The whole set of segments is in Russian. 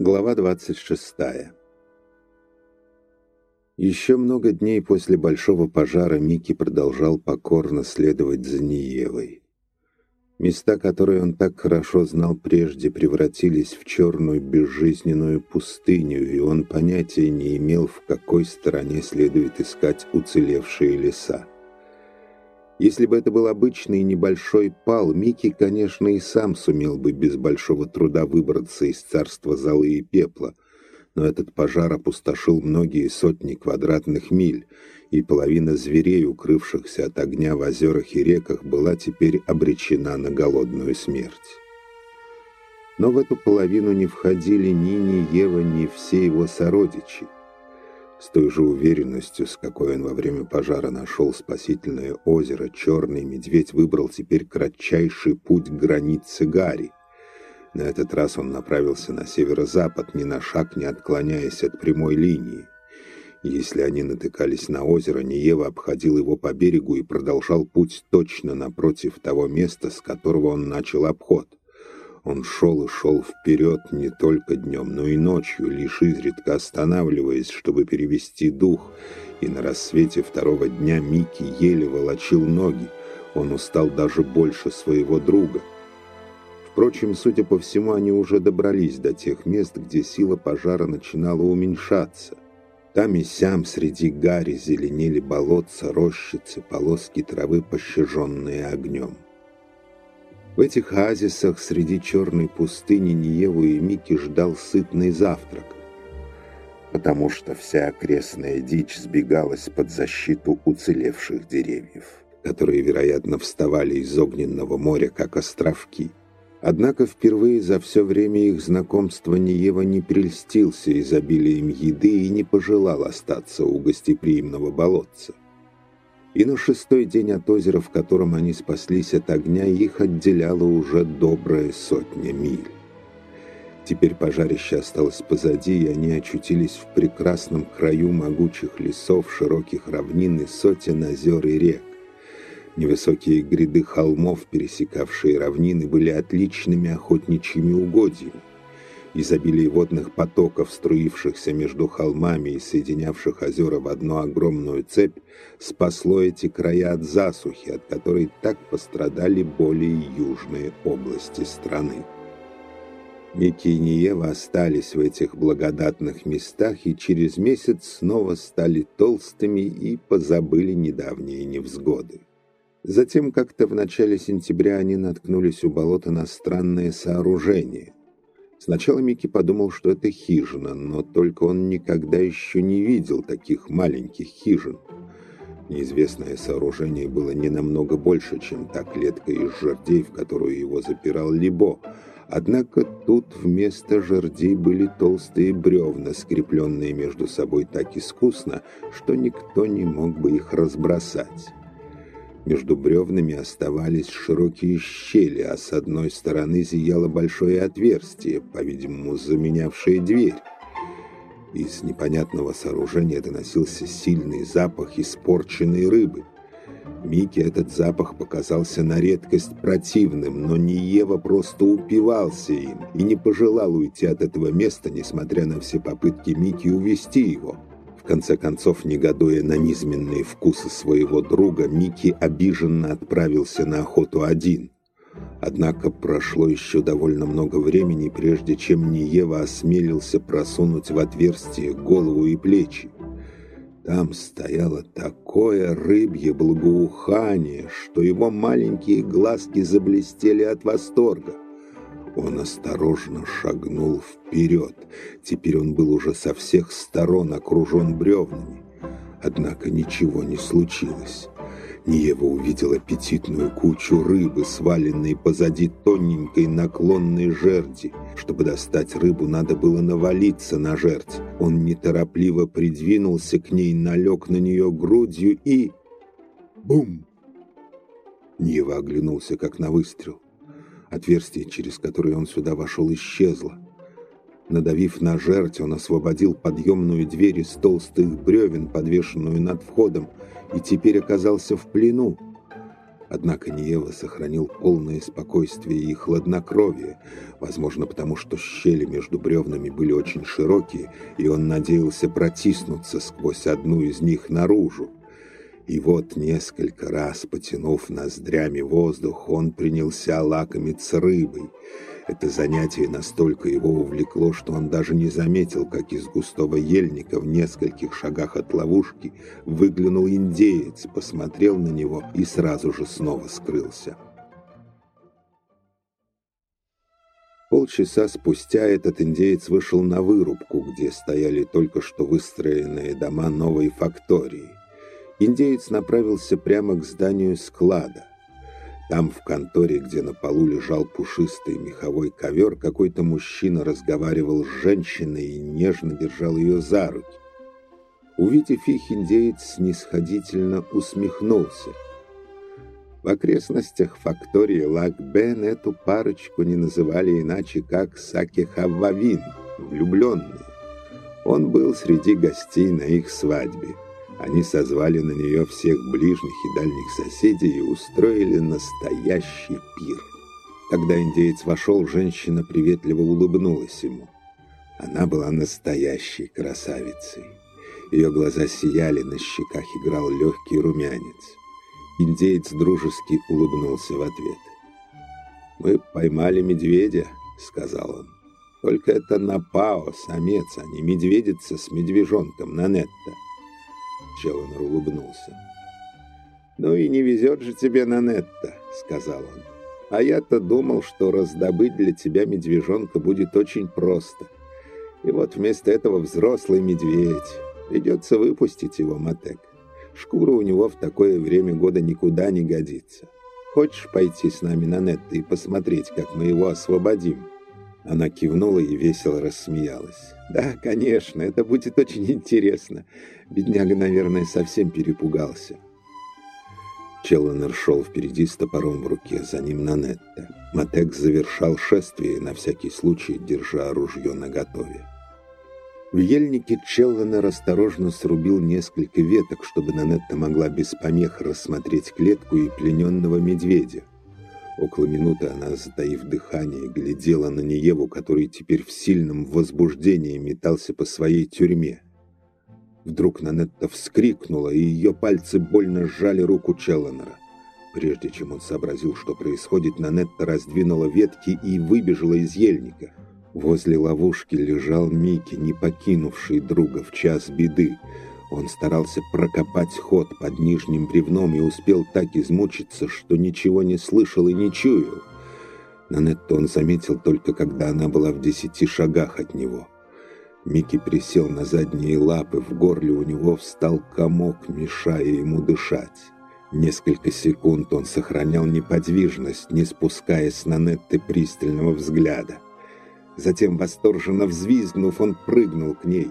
Глава 26. Еще много дней после большого пожара Микки продолжал покорно следовать за Ниевой. Места, которые он так хорошо знал прежде, превратились в черную безжизненную пустыню, и он понятия не имел, в какой стороне следует искать уцелевшие леса. Если бы это был обычный небольшой пал, Микки, конечно, и сам сумел бы без большого труда выбраться из царства золы и пепла. Но этот пожар опустошил многие сотни квадратных миль, и половина зверей, укрывшихся от огня в озерах и реках, была теперь обречена на голодную смерть. Но в эту половину не входили ни Ниева, ни все его сородичи. С той же уверенностью, с какой он во время пожара нашел спасительное озеро, черный медведь выбрал теперь кратчайший путь к границе Гарри. На этот раз он направился на северо-запад, ни на шаг не отклоняясь от прямой линии. Если они натыкались на озеро, Ниева обходил его по берегу и продолжал путь точно напротив того места, с которого он начал обход. Он шел и шел вперед не только днем, но и ночью, лишь изредка останавливаясь, чтобы перевести дух, и на рассвете второго дня Микки еле волочил ноги. Он устал даже больше своего друга. Впрочем, судя по всему, они уже добрались до тех мест, где сила пожара начинала уменьшаться. Там и сям среди гари зеленели болотца, рощицы, полоски травы, пощаженные огнем. В этих оазисах среди черной пустыни Ниеву и Мики ждал сытный завтрак, потому что вся окрестная дичь сбегалась под защиту уцелевших деревьев, которые, вероятно, вставали из огненного моря, как островки. Однако впервые за все время их знакомства Ниева не прельстился изобилием еды и не пожелал остаться у гостеприимного болотца. И на шестой день от озера, в котором они спаслись от огня, их отделяла уже добрая сотня миль. Теперь пожарище осталось позади, и они очутились в прекрасном краю могучих лесов, широких равнин и сотен озер и рек. Невысокие гряды холмов, пересекавшие равнины, были отличными охотничьими угодьями. Изобилие водных потоков, струившихся между холмами и соединявших озера в одну огромную цепь, спасло эти края от засухи, от которой так пострадали более южные области страны. Микки и Ниева остались в этих благодатных местах и через месяц снова стали толстыми и позабыли недавние невзгоды. Затем как-то в начале сентября они наткнулись у болота на странное сооружение – Сначала Микки подумал, что это хижина, но только он никогда еще не видел таких маленьких хижин. Неизвестное сооружение было не намного больше, чем та клетка из жердей, в которую его запирал Либо. Однако тут вместо жердей были толстые бревна, скрепленные между собой так искусно, что никто не мог бы их разбросать. Между бревнами оставались широкие щели, а с одной стороны зияло большое отверстие, по-видимому, заменявшее дверь. Из непонятного сооружения доносился сильный запах испорченной рыбы. Мике этот запах показался на редкость противным, но Ниева просто упивался им и не пожелал уйти от этого места, несмотря на все попытки Мики увести его конце концов, негодуя на низменные вкусы своего друга, Микки обиженно отправился на охоту один. Однако прошло еще довольно много времени, прежде чем Ниева осмелился просунуть в отверстие голову и плечи. Там стояло такое рыбье благоухание, что его маленькие глазки заблестели от восторга. Он осторожно шагнул вперед. Теперь он был уже со всех сторон окружен бревнами. Однако ничего не случилось. Ниева увидел аппетитную кучу рыбы, сваленной позади тоненькой наклонной жерди. Чтобы достать рыбу, надо было навалиться на жердь. Он неторопливо придвинулся к ней, налег на нее грудью и... Бум! Ниева оглянулся, как на выстрел. Отверстие, через которое он сюда вошел, исчезло. Надавив на жерть, он освободил подъемную дверь из толстых бревен, подвешенную над входом, и теперь оказался в плену. Однако Ниева сохранил полное спокойствие и хладнокровие, возможно, потому что щели между бревнами были очень широкие, и он надеялся протиснуться сквозь одну из них наружу. И вот несколько раз, потянув ноздрями воздух, он принялся лакомиться рыбой — это занятие настолько его увлекло, что он даже не заметил, как из густого ельника в нескольких шагах от ловушки выглянул индеец, посмотрел на него и сразу же снова скрылся. Полчаса спустя этот индеец вышел на вырубку, где стояли только что выстроенные дома новой фактории. Индеец направился прямо к зданию склада. Там, в конторе, где на полу лежал пушистый меховой ковер, какой-то мужчина разговаривал с женщиной и нежно держал ее за руки. Увидев их, индеец снисходительно усмехнулся. В окрестностях фактории Лак-Бен эту парочку не называли иначе, как Саки-Хаввавин, влюбленные. Он был среди гостей на их свадьбе. Они созвали на нее всех ближних и дальних соседей и устроили настоящий пир. Когда индеец вошел, женщина приветливо улыбнулась ему. Она была настоящей красавицей. Ее глаза сияли, на щеках играл легкий румянец. Индеец дружески улыбнулся в ответ. «Мы поймали медведя», — сказал он. «Только это Напао, самец, а не медведица с медвежонком Нанетта». Челленер улыбнулся. «Ну и не везет же тебе на Нетта», — сказал он. «А я-то думал, что раздобыть для тебя медвежонка будет очень просто. И вот вместо этого взрослый медведь. Придется выпустить его, Матек. Шкура у него в такое время года никуда не годится. Хочешь пойти с нами на Нетта и посмотреть, как мы его освободим?» Она кивнула и весело рассмеялась. «Да, конечно, это будет очень интересно. Бедняга, наверное, совсем перепугался». Челленер шел впереди с топором в руке, за ним Нанетта. Матек завершал шествие, на всякий случай держа ружье наготове. В ельнике Челленер осторожно срубил несколько веток, чтобы Нанетта могла без помех рассмотреть клетку и плененного медведя. Около минуты она, затаив дыхание, глядела на Нееву, который теперь в сильном возбуждении метался по своей тюрьме. Вдруг Нанетта вскрикнула, и ее пальцы больно сжали руку Челленера. Прежде чем он сообразил, что происходит, Нанетта раздвинула ветки и выбежала из ельника. Возле ловушки лежал Микки, не покинувший друга в час беды. Он старался прокопать ход под нижним бревном и успел так измучиться, что ничего не слышал и не чуял. Нанетту он заметил только, когда она была в десяти шагах от него. Микки присел на задние лапы, в горле у него встал комок, мешая ему дышать. Несколько секунд он сохранял неподвижность, не спуская с Нанетты пристального взгляда. Затем, восторженно взвизгнув, он прыгнул к ней.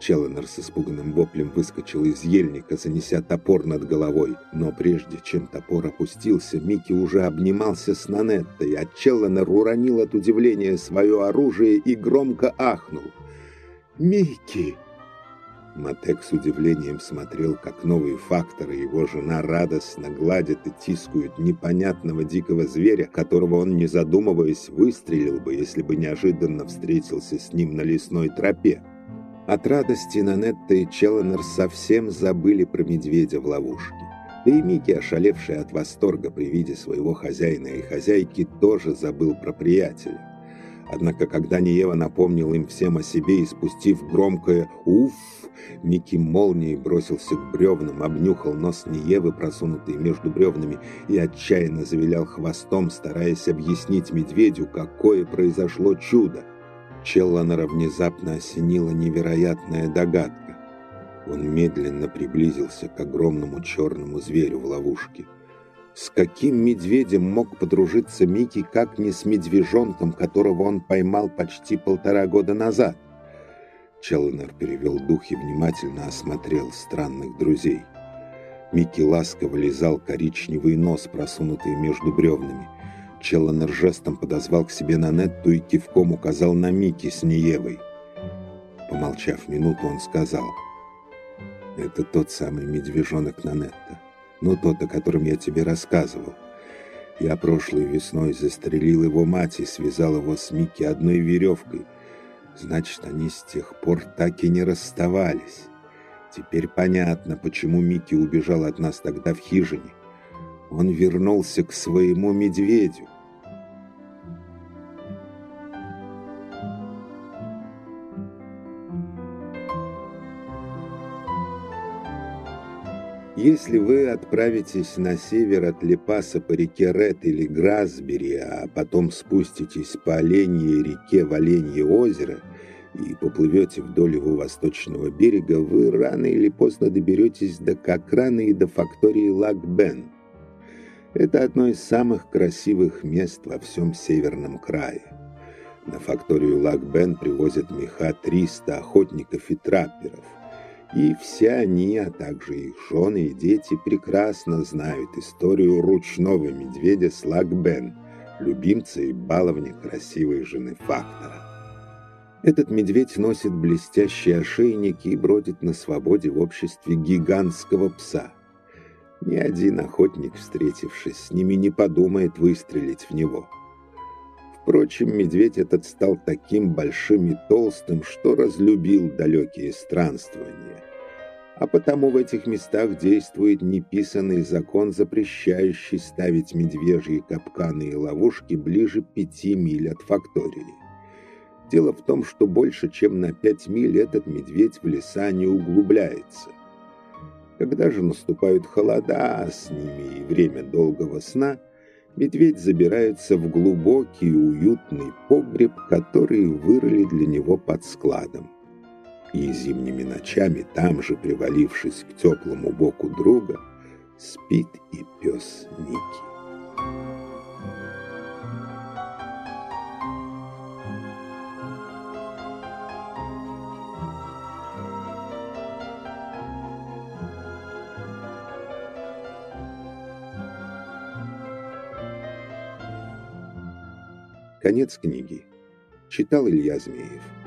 Челленер с испуганным воплем выскочил из ельника, занеся топор над головой. Но прежде чем топор опустился, Микки уже обнимался с Нанеттой, а Челленер уронил от удивления свое оружие и громко ахнул. «Микки!» Матек с удивлением смотрел, как новые факторы его жена радостно гладят и тискают непонятного дикого зверя, которого он, не задумываясь, выстрелил бы, если бы неожиданно встретился с ним на лесной тропе. От радости Нанетта и Челленер совсем забыли про медведя в ловушке. Да и Микки, ошалевший от восторга при виде своего хозяина и хозяйки, тоже забыл про приятеля. Однако, когда Ниева напомнил им всем о себе и спустив громкое «Уф!», Микки молнией бросился к бревнам, обнюхал нос Ниевы, просунутый между бревнами, и отчаянно завилял хвостом, стараясь объяснить медведю, какое произошло чудо. Челланера внезапно осенила невероятная догадка. Он медленно приблизился к огромному черному зверю в ловушке. С каким медведем мог подружиться Микки, как не с медвежонком, которого он поймал почти полтора года назад? Челленер перевел дух и внимательно осмотрел странных друзей. Микки ласково лизал коричневый нос, просунутый между бревнами – Челленер жестом подозвал к себе Нанетту и кивком указал на Мики с Ниевой. Помолчав минуту, он сказал, «Это тот самый медвежонок Нанетта. Ну, тот, о котором я тебе рассказывал. Я прошлой весной застрелил его мать и связал его с Микки одной веревкой. Значит, они с тех пор так и не расставались. Теперь понятно, почему Микки убежал от нас тогда в хижине. Он вернулся к своему медведю. Если вы отправитесь на север от Лепаса по реке Ред или Грасбери, а потом спуститесь по Оленьей реке в Оленье озеро и поплывете вдоль его восточного берега, вы рано или поздно доберетесь до Кокрана и до фактории Лак-Бен. Это одно из самых красивых мест во всем северном крае. На факторию Лак-Бен привозят меха 300 охотников и трапперов – и все они, а также их жены и дети, прекрасно знают историю ручного медведя Слагбен, любимца и баловня красивой жены Фактора. Этот медведь носит блестящие ошейники и бродит на свободе в обществе гигантского пса. Ни один охотник, встретившись с ними, не подумает выстрелить в него – Впрочем, медведь этот стал таким большим и толстым, что разлюбил далекие странствования. А потому в этих местах действует неписанный закон, запрещающий ставить медвежьи капканы и ловушки ближе пяти миль от фактории. Дело в том, что больше чем на пять миль этот медведь в леса не углубляется. Когда же наступают холода, а с ними и время долгого сна – медведь забирается в глубокий уютный погреб, который вырыли для него под складом. И зимними ночами, там же привалившись к теплому боку друга, спит и пес Ники. Конец книги. Читал Илья Змеев.